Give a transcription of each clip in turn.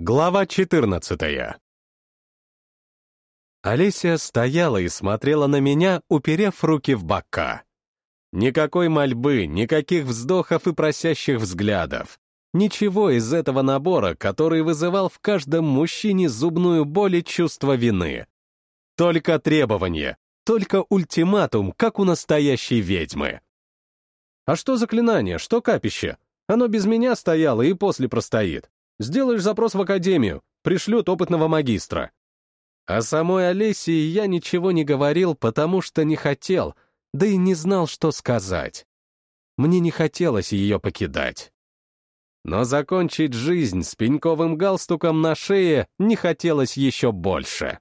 Глава 14 Олеся стояла и смотрела на меня, уперев руки в бока. Никакой мольбы, никаких вздохов и просящих взглядов. Ничего из этого набора, который вызывал в каждом мужчине зубную боль и чувство вины. Только требование, только ультиматум, как у настоящей ведьмы. А что заклинание, что капище? Оно без меня стояло и после простоит. Сделаешь запрос в академию, пришлют опытного магистра. О самой Олесии я ничего не говорил, потому что не хотел, да и не знал, что сказать. Мне не хотелось ее покидать. Но закончить жизнь с пеньковым галстуком на шее не хотелось еще больше.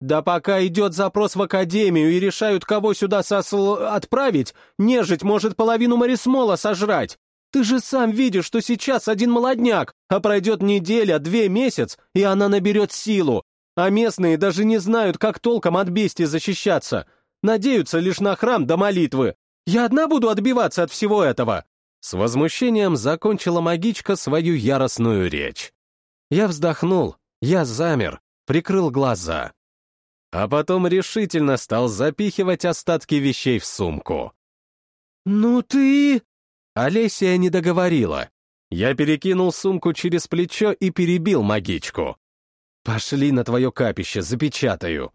Да пока идет запрос в академию и решают, кого сюда сосл... отправить, нежить может половину Марисмола сожрать. Ты же сам видишь, что сейчас один молодняк, а пройдет неделя, две месяц, и она наберет силу. А местные даже не знают, как толком от бестии защищаться. Надеются лишь на храм до молитвы. Я одна буду отбиваться от всего этого. С возмущением закончила магичка свою яростную речь. Я вздохнул, я замер, прикрыл глаза. А потом решительно стал запихивать остатки вещей в сумку. «Ну ты...» Олесия не договорила. Я перекинул сумку через плечо и перебил магичку. «Пошли на твое капище, запечатаю».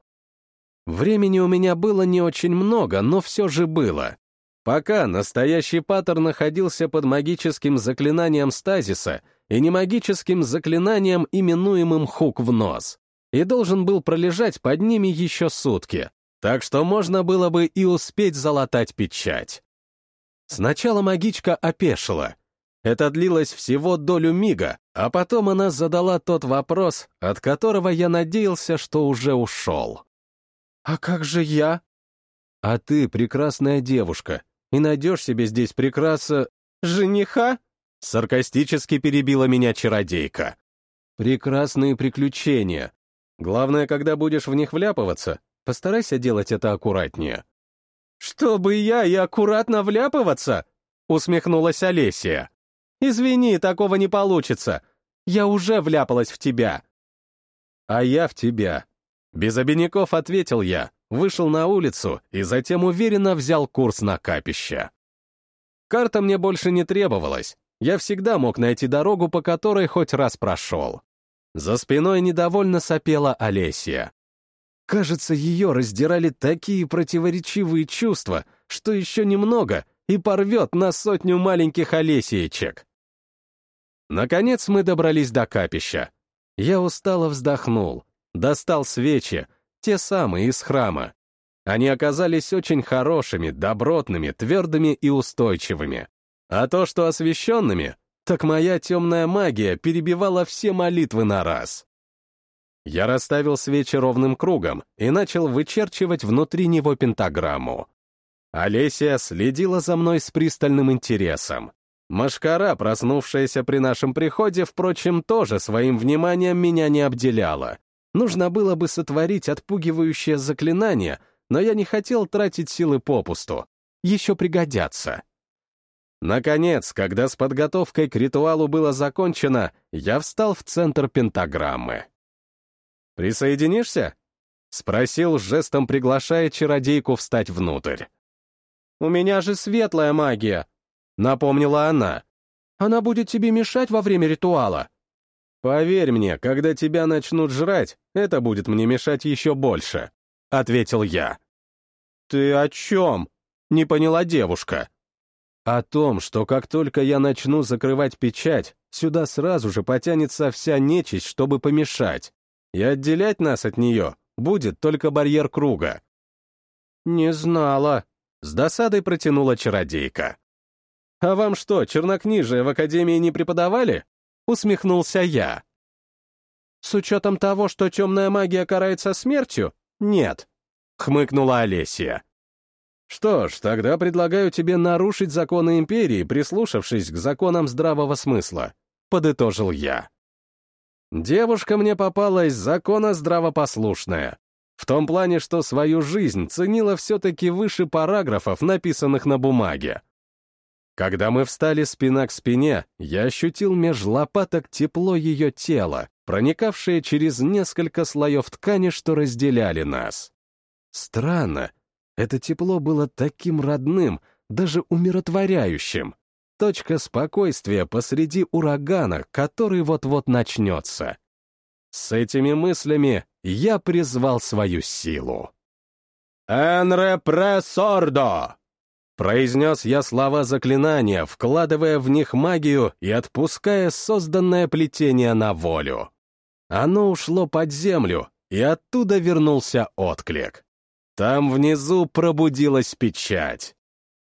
Времени у меня было не очень много, но все же было. Пока настоящий паттер находился под магическим заклинанием стазиса и немагическим заклинанием, именуемым хук в нос, и должен был пролежать под ними еще сутки, так что можно было бы и успеть залатать печать. Сначала магичка опешила. Это длилось всего долю мига, а потом она задала тот вопрос, от которого я надеялся, что уже ушел. «А как же я?» «А ты прекрасная девушка, и найдешь себе здесь прекраса... жениха?» Саркастически перебила меня чародейка. «Прекрасные приключения. Главное, когда будешь в них вляпываться, постарайся делать это аккуратнее. «Чтобы я и аккуратно вляпываться?» — усмехнулась Олесия. «Извини, такого не получится. Я уже вляпалась в тебя». «А я в тебя». Без обиняков ответил я, вышел на улицу и затем уверенно взял курс на капище. Карта мне больше не требовалась. Я всегда мог найти дорогу, по которой хоть раз прошел. За спиной недовольно сопела Олесия. Кажется, ее раздирали такие противоречивые чувства, что еще немного и порвет на сотню маленьких олесиечек. Наконец мы добрались до капища. Я устало вздохнул, достал свечи, те самые из храма. Они оказались очень хорошими, добротными, твердыми и устойчивыми. А то, что освященными, так моя темная магия перебивала все молитвы на раз. Я расставил свечи ровным кругом и начал вычерчивать внутри него пентаграмму. Олеся следила за мной с пристальным интересом. Машкара, проснувшаяся при нашем приходе, впрочем, тоже своим вниманием меня не обделяла. Нужно было бы сотворить отпугивающее заклинание, но я не хотел тратить силы попусту. Еще пригодятся. Наконец, когда с подготовкой к ритуалу было закончено, я встал в центр пентаграммы. «Присоединишься?» — спросил, жестом приглашая чародейку встать внутрь. «У меня же светлая магия», — напомнила она. «Она будет тебе мешать во время ритуала». «Поверь мне, когда тебя начнут жрать, это будет мне мешать еще больше», — ответил я. «Ты о чем?» — не поняла девушка. «О том, что как только я начну закрывать печать, сюда сразу же потянется вся нечисть, чтобы помешать и отделять нас от нее будет только барьер круга. «Не знала», — с досадой протянула чародейка. «А вам что, чернокнижие в академии не преподавали?» — усмехнулся я. «С учетом того, что темная магия карается смертью, нет», — хмыкнула Олесия. «Что ж, тогда предлагаю тебе нарушить законы Империи, прислушавшись к законам здравого смысла», — подытожил я. Девушка мне попалась закона здравопослушная. В том плане, что свою жизнь ценила все-таки выше параграфов, написанных на бумаге. Когда мы встали спина к спине, я ощутил меж лопаток тепло ее тела, проникавшее через несколько слоев ткани, что разделяли нас. Странно, это тепло было таким родным, даже умиротворяющим. Точка спокойствия посреди урагана, который вот-вот начнется. С этими мыслями я призвал свою силу. «Энре пресордо!» Произнес я слова заклинания, вкладывая в них магию и отпуская созданное плетение на волю. Оно ушло под землю, и оттуда вернулся отклик. Там внизу пробудилась печать.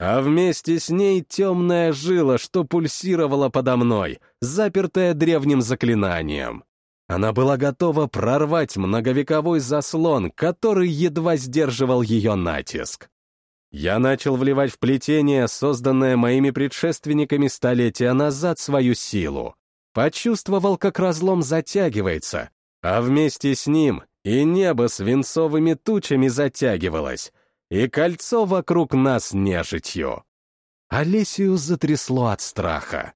А вместе с ней темная жила, что пульсировала подо мной, запертая древним заклинанием. Она была готова прорвать многовековой заслон, который едва сдерживал ее натиск. Я начал вливать в плетение, созданное моими предшественниками столетия назад, свою силу. Почувствовал, как разлом затягивается, а вместе с ним и небо свинцовыми тучами затягивалось, и кольцо вокруг нас нежитью. Олесию затрясло от страха.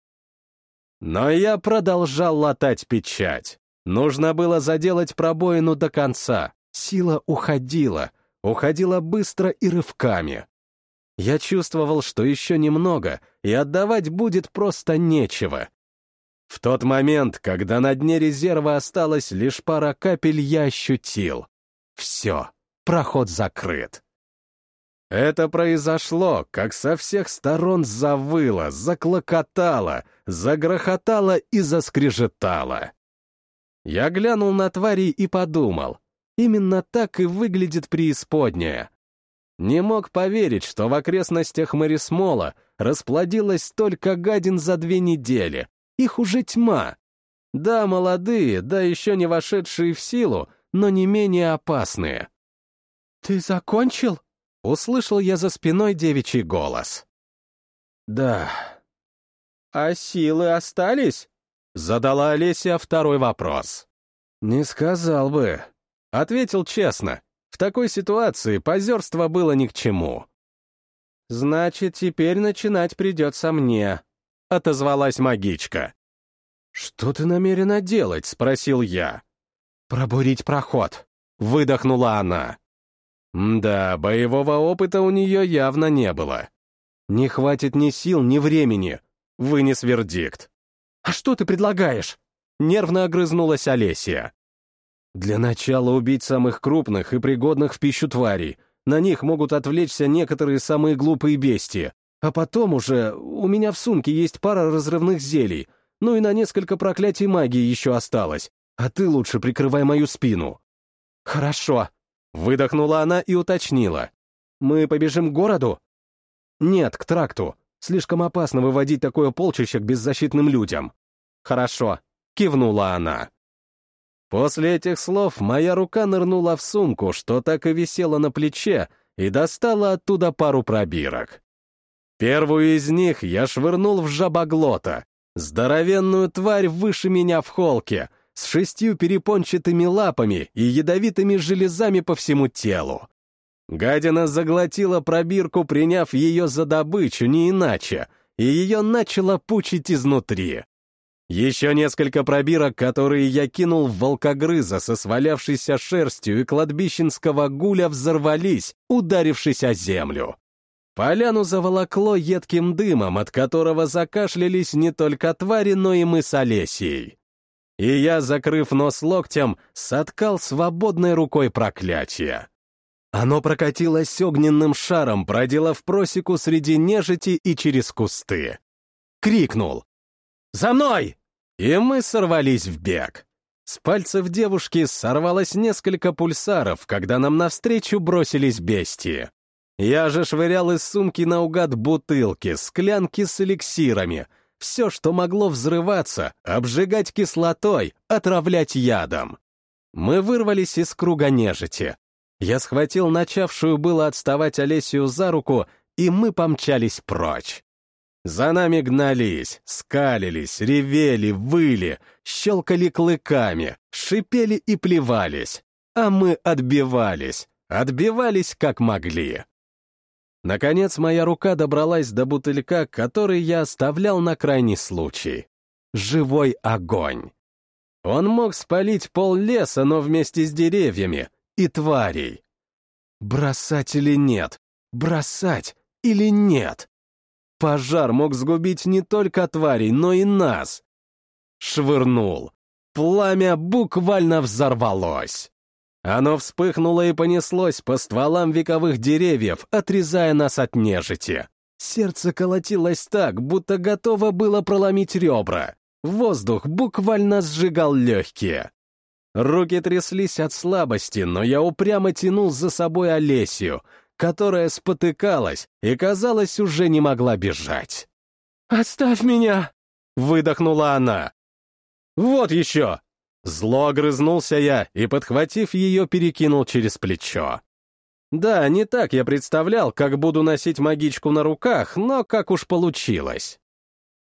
Но я продолжал латать печать. Нужно было заделать пробоину до конца. Сила уходила, уходила быстро и рывками. Я чувствовал, что еще немного, и отдавать будет просто нечего. В тот момент, когда на дне резерва осталась лишь пара капель, я ощутил. Все, проход закрыт. Это произошло, как со всех сторон завыло, заклокотало, загрохотало и заскрежетало. Я глянул на твари и подумал, именно так и выглядит преисподняя. Не мог поверить, что в окрестностях Марисмола расплодилось столько гадин за две недели, их уже тьма. Да, молодые, да еще не вошедшие в силу, но не менее опасные. «Ты закончил?» — услышал я за спиной девичий голос. «Да». «А силы остались?» — задала Олеся второй вопрос. «Не сказал бы». Ответил честно. В такой ситуации позерство было ни к чему. «Значит, теперь начинать придется мне», — отозвалась магичка. «Что ты намерена делать?» — спросил я. «Пробурить проход», — выдохнула она. Да, боевого опыта у нее явно не было. Не хватит ни сил, ни времени. Вынес вердикт. «А что ты предлагаешь?» — нервно огрызнулась Олесия. «Для начала убить самых крупных и пригодных в пищу тварей. На них могут отвлечься некоторые самые глупые бестии. А потом уже у меня в сумке есть пара разрывных зелий, ну и на несколько проклятий магии еще осталось, а ты лучше прикрывай мою спину». «Хорошо», — выдохнула она и уточнила. «Мы побежим к городу?» «Нет, к тракту. Слишком опасно выводить такое полчище к беззащитным людям». «Хорошо», — кивнула она. После этих слов моя рука нырнула в сумку, что так и висела на плече, и достала оттуда пару пробирок. Первую из них я швырнул в жабоглота, здоровенную тварь выше меня в холке, с шестью перепончатыми лапами и ядовитыми железами по всему телу. Гадина заглотила пробирку, приняв ее за добычу, не иначе, и ее начало пучить изнутри. Еще несколько пробирок, которые я кинул в волкогрыза со свалявшейся шерстью и кладбищенского гуля, взорвались, ударившись о землю. Поляну заволокло едким дымом, от которого закашлялись не только твари, но и мы с Олесией. И я, закрыв нос локтем, соткал свободной рукой проклятие. Оно прокатилось огненным шаром, проделав просеку среди нежити и через кусты. Крикнул «За мной!» И мы сорвались в бег. С пальцев девушки сорвалось несколько пульсаров, когда нам навстречу бросились бестии. Я же швырял из сумки наугад бутылки, склянки с эликсирами, все, что могло взрываться, обжигать кислотой, отравлять ядом. Мы вырвались из круга нежити. Я схватил начавшую было отставать Олесию за руку, и мы помчались прочь. За нами гнались, скалились, ревели, выли, щелкали клыками, шипели и плевались, а мы отбивались, отбивались как могли. Наконец моя рука добралась до бутылька, который я оставлял на крайний случай. Живой огонь. Он мог спалить пол леса, но вместе с деревьями и тварей. Бросать или нет? Бросать или нет? Пожар мог сгубить не только тварей, но и нас. Швырнул. Пламя буквально взорвалось. Оно вспыхнуло и понеслось по стволам вековых деревьев, отрезая нас от нежити. Сердце колотилось так, будто готово было проломить ребра. Воздух буквально сжигал легкие. Руки тряслись от слабости, но я упрямо тянул за собой Олесию, которая спотыкалась и, казалось, уже не могла бежать. «Оставь меня!» — выдохнула она. «Вот еще!» Зло огрызнулся я и, подхватив ее, перекинул через плечо. Да, не так я представлял, как буду носить магичку на руках, но как уж получилось.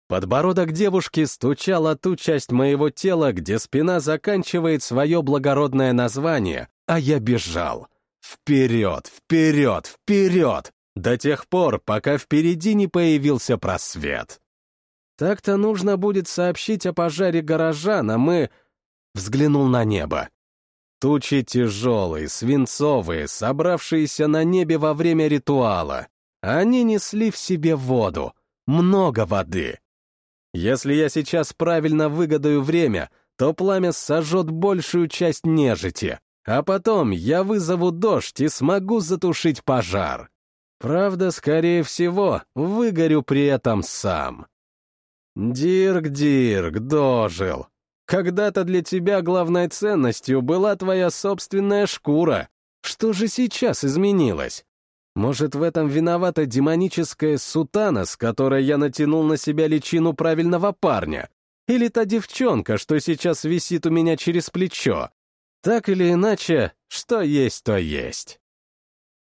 Подбородок девушки стучал о ту часть моего тела, где спина заканчивает свое благородное название, а я бежал. Вперед, вперед, вперед! До тех пор, пока впереди не появился просвет. Так-то нужно будет сообщить о пожаре горожан, а мы... Взглянул на небо. Тучи тяжелые, свинцовые, собравшиеся на небе во время ритуала. Они несли в себе воду. Много воды. Если я сейчас правильно выгадаю время, то пламя сожжет большую часть нежити, а потом я вызову дождь и смогу затушить пожар. Правда, скорее всего, выгорю при этом сам. Дирк, Дирк, дожил. Когда-то для тебя главной ценностью была твоя собственная шкура. Что же сейчас изменилось? Может, в этом виновата демоническая сутана, с которой я натянул на себя личину правильного парня? Или та девчонка, что сейчас висит у меня через плечо? Так или иначе, что есть, то есть.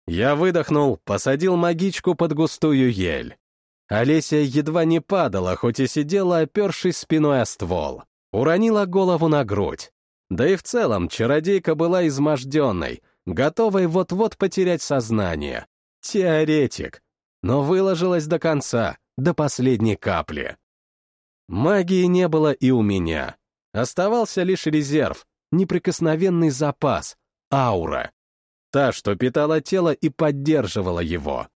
Я выдохнул, посадил магичку под густую ель. Олеся едва не падала, хоть и сидела, опершись спиной о ствол. Уронила голову на грудь. Да и в целом чародейка была изможденной, готовой вот-вот потерять сознание. Теоретик. Но выложилась до конца, до последней капли. Магии не было и у меня. Оставался лишь резерв, неприкосновенный запас, аура. Та, что питала тело и поддерживала его.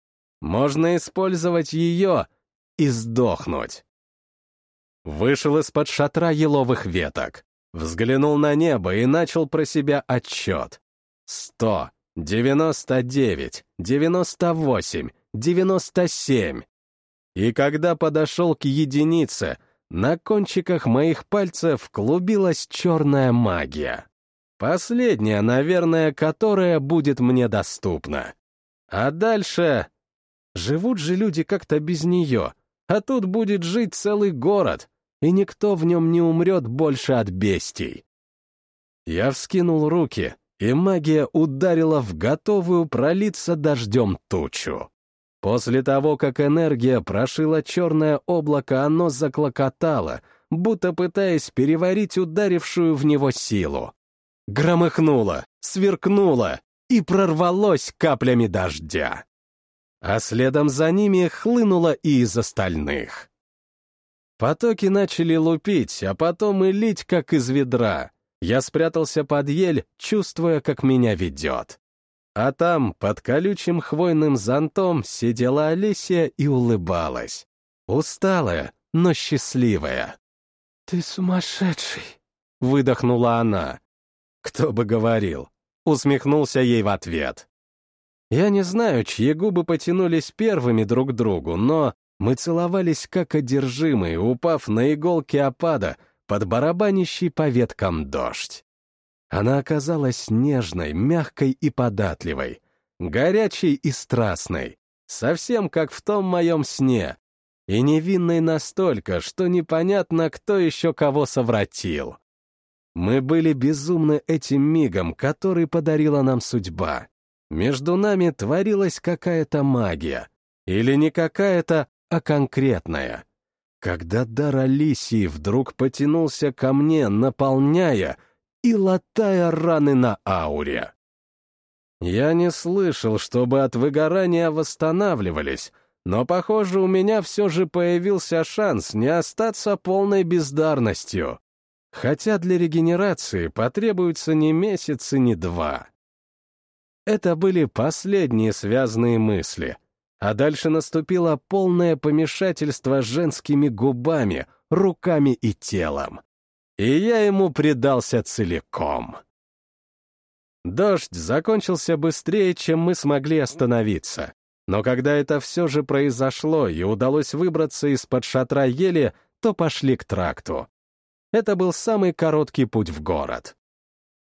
Можно использовать ее и сдохнуть. Вышел из-под шатра еловых веток, взглянул на небо и начал про себя отчет. Сто, девяносто девять, девяносто восемь, девяносто семь. И когда подошел к единице, на кончиках моих пальцев клубилась черная магия. Последняя, наверное, которая будет мне доступна. А дальше... Живут же люди как-то без нее, а тут будет жить целый город, и никто в нем не умрет больше от бестий. Я вскинул руки, и магия ударила в готовую пролиться дождем тучу. После того, как энергия прошила черное облако, оно заклокотало, будто пытаясь переварить ударившую в него силу. Громыхнуло, сверкнуло и прорвалось каплями дождя. А следом за ними хлынуло и из остальных. Потоки начали лупить, а потом и лить, как из ведра — я спрятался под ель, чувствуя, как меня ведет. А там, под колючим хвойным зонтом, сидела Алисия и улыбалась. Усталая, но счастливая. «Ты сумасшедший!» — выдохнула она. «Кто бы говорил!» — усмехнулся ей в ответ. Я не знаю, чьи губы потянулись первыми друг к другу, но мы целовались как одержимые, упав на иголки опада, под барабанящий по веткам дождь. Она оказалась нежной, мягкой и податливой, горячей и страстной, совсем как в том моем сне, и невинной настолько, что непонятно, кто еще кого совратил. Мы были безумны этим мигом, который подарила нам судьба. Между нами творилась какая-то магия. Или не какая-то, а конкретная когда дар Алисии вдруг потянулся ко мне, наполняя и латая раны на ауре. Я не слышал, чтобы от выгорания восстанавливались, но, похоже, у меня все же появился шанс не остаться полной бездарностью. Хотя для регенерации потребуется не месяц и не два. Это были последние связанные мысли, а дальше наступило полное помешательство женскими губами, руками и телом. И я ему предался целиком. Дождь закончился быстрее, чем мы смогли остановиться. Но когда это все же произошло и удалось выбраться из-под шатра ели, то пошли к тракту. Это был самый короткий путь в город.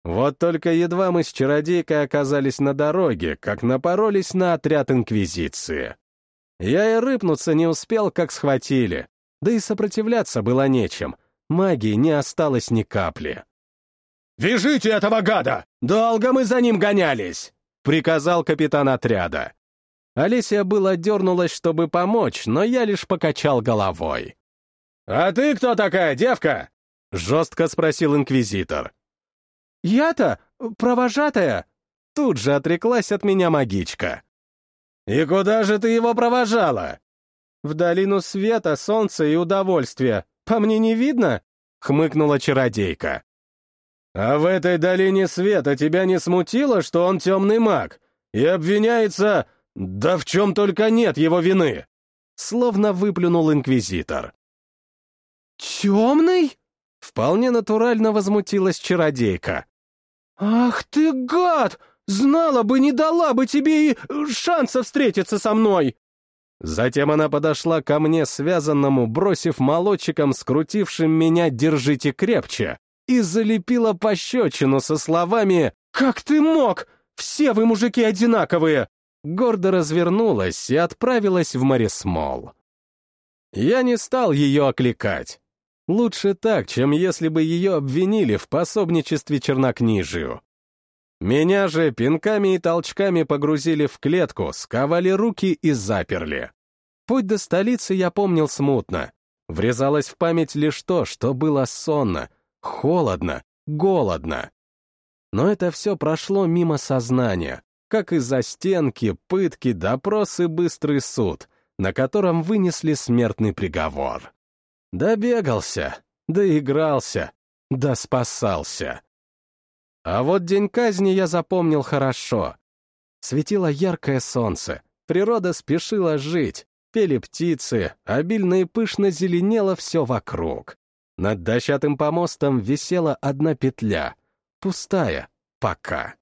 Вот только едва мы с чародейкой оказались на дороге, как напоролись на отряд Инквизиции. Я и рыпнуться не успел, как схватили. Да и сопротивляться было нечем. Магии не осталось ни капли. «Вяжите этого гада! Долго мы за ним гонялись!» — приказал капитан отряда. Олеся было дернулась, чтобы помочь, но я лишь покачал головой. «А ты кто такая, девка?» — жестко спросил инквизитор. «Я-то провожатая!» Тут же отреклась от меня магичка. «И куда же ты его провожала?» «В долину света, солнца и удовольствия. По мне не видно?» — хмыкнула чародейка. «А в этой долине света тебя не смутило, что он темный маг и обвиняется «Да в чем только нет его вины!» Словно выплюнул инквизитор. «Темный?» Вполне натурально возмутилась чародейка. «Ах ты гад! Знала бы, не дала бы тебе и шанса встретиться со мной!» Затем она подошла ко мне, связанному, бросив молодчиком, скрутившим меня «держите крепче», и залепила пощечину со словами «Как ты мог? Все вы, мужики, одинаковые! гордо развернулась и отправилась в Морисмол. Я не стал ее окликать. Лучше так, чем если бы ее обвинили в пособничестве чернокнижию. Меня же пинками и толчками погрузили в клетку, сковали руки и заперли. Путь до столицы я помнил смутно. Врезалось в память лишь то, что было сонно, холодно, голодно. Но это все прошло мимо сознания, как и застенки, пытки, допросы, быстрый суд, на котором вынесли смертный приговор. Добегался, доигрался, да спасался. А вот день казни я запомнил хорошо. Светило яркое солнце, природа спешила жить, пели птицы, обильно и пышно зеленело все вокруг. Над дощатым помостом висела одна петля, пустая, пока.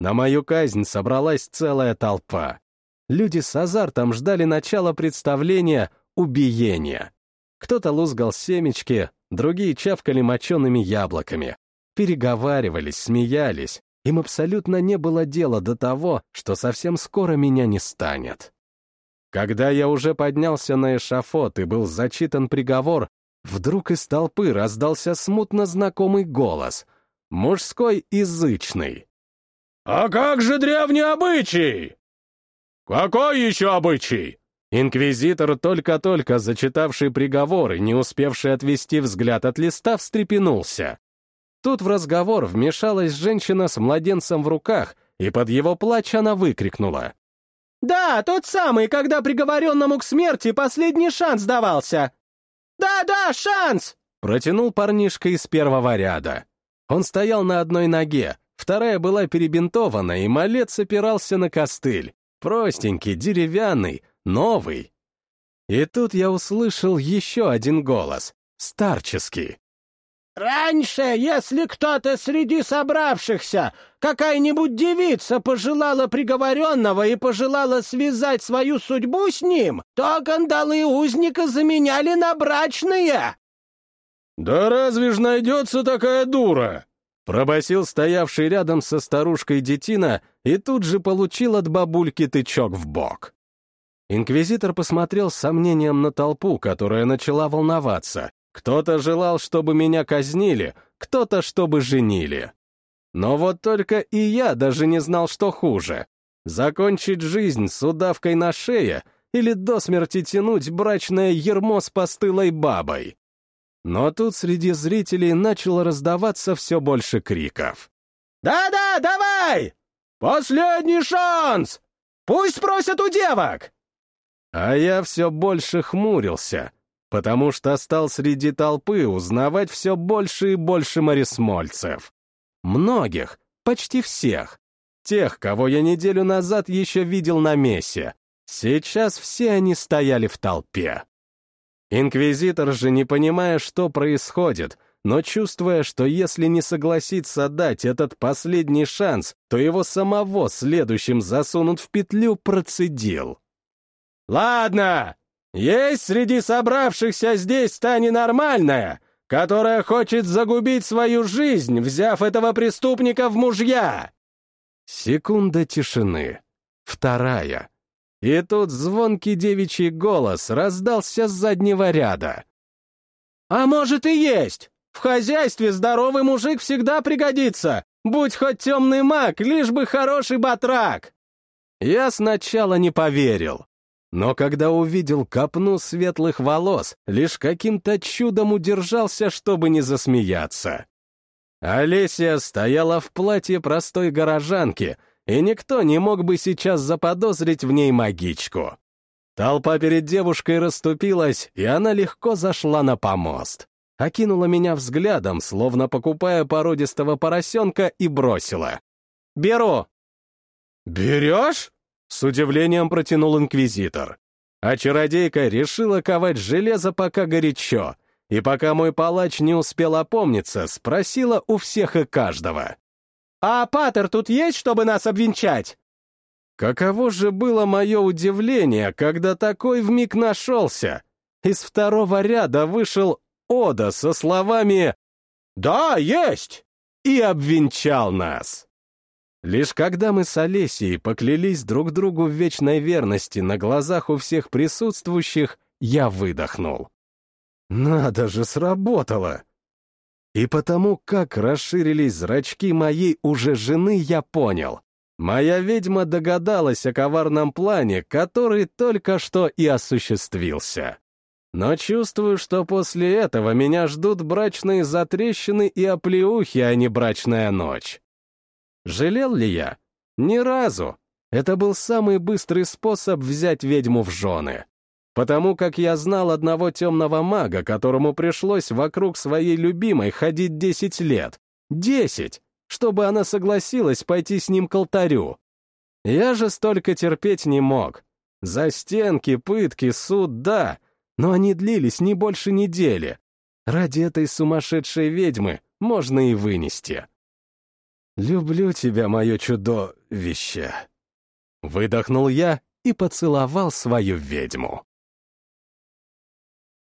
На мою казнь собралась целая толпа. Люди с азартом ждали начала представления «убиения». Кто-то лузгал семечки, другие чавкали мочеными яблоками. Переговаривались, смеялись. Им абсолютно не было дела до того, что совсем скоро меня не станет. Когда я уже поднялся на эшафот и был зачитан приговор, вдруг из толпы раздался смутно знакомый голос, мужской и зычный. «А как же древний обычай?» «Какой еще обычай?» Инквизитор, только-только зачитавший приговор и не успевший отвести взгляд от листа, встрепенулся. Тут в разговор вмешалась женщина с младенцем в руках, и под его плач она выкрикнула. «Да, тот самый, когда приговоренному к смерти последний шанс давался!» «Да-да, шанс!» Протянул парнишка из первого ряда. Он стоял на одной ноге, Вторая была перебинтована, и малец опирался на костыль. Простенький, деревянный, новый. И тут я услышал еще один голос, старческий. «Раньше, если кто-то среди собравшихся, какая-нибудь девица пожелала приговоренного и пожелала связать свою судьбу с ним, то кандалы узника заменяли на брачные!» «Да разве ж найдется такая дура?» Пробасил стоявший рядом со старушкой детина и тут же получил от бабульки тычок в бок. Инквизитор посмотрел с сомнением на толпу, которая начала волноваться. Кто-то желал, чтобы меня казнили, кто-то, чтобы женили. Но вот только и я даже не знал, что хуже. Закончить жизнь с удавкой на шее или до смерти тянуть брачное ермо с постылой бабой. Но тут среди зрителей начало раздаваться все больше криков. «Да-да, давай! Последний шанс! Пусть просят у девок!» А я все больше хмурился, потому что стал среди толпы узнавать все больше и больше морисмольцев. Многих, почти всех. Тех, кого я неделю назад еще видел на мессе. Сейчас все они стояли в толпе. Инквизитор же, не понимая, что происходит, но чувствуя, что если не согласится дать этот последний шанс, то его самого следующим засунут в петлю, процедил. «Ладно, есть среди собравшихся здесь та ненормальная, которая хочет загубить свою жизнь, взяв этого преступника в мужья!» Секунда тишины. Вторая. И тут звонкий девичий голос раздался с заднего ряда. «А может и есть! В хозяйстве здоровый мужик всегда пригодится, будь хоть темный маг, лишь бы хороший батрак!» Я сначала не поверил, но когда увидел копну светлых волос, лишь каким-то чудом удержался, чтобы не засмеяться. Олеся стояла в платье простой горожанки, и никто не мог бы сейчас заподозрить в ней магичку. Толпа перед девушкой расступилась, и она легко зашла на помост окинула меня взглядом, словно покупая породистого поросенка, и бросила. «Беру!» «Берешь?» — с удивлением протянул инквизитор. А чародейка решила ковать железо пока горячо, и пока мой палач не успел опомниться, спросила у всех и каждого. «А патер тут есть, чтобы нас обвенчать?» Каково же было мое удивление, когда такой вмиг нашелся. Из второго ряда вышел Ода со словами «Да, есть!» и обвенчал нас. Лишь когда мы с Олесей поклялись друг другу в вечной верности на глазах у всех присутствующих, я выдохнул. Надо же, сработало! И потому, как расширились зрачки моей уже жены, я понял. Моя ведьма догадалась о коварном плане, который только что и осуществился. Но чувствую, что после этого меня ждут брачные затрещины и оплеухи, а не брачная ночь. Жалел ли я? Ни разу. Это был самый быстрый способ взять ведьму в жены. Потому как я знал одного темного мага, которому пришлось вокруг своей любимой ходить десять лет. Десять! Чтобы она согласилась пойти с ним к алтарю. Я же столько терпеть не мог. Застенки, пытки, суд, да — но они длились не больше недели. Ради этой сумасшедшей ведьмы можно и вынести. «Люблю тебя, мое чудовище!» Выдохнул я и поцеловал свою ведьму.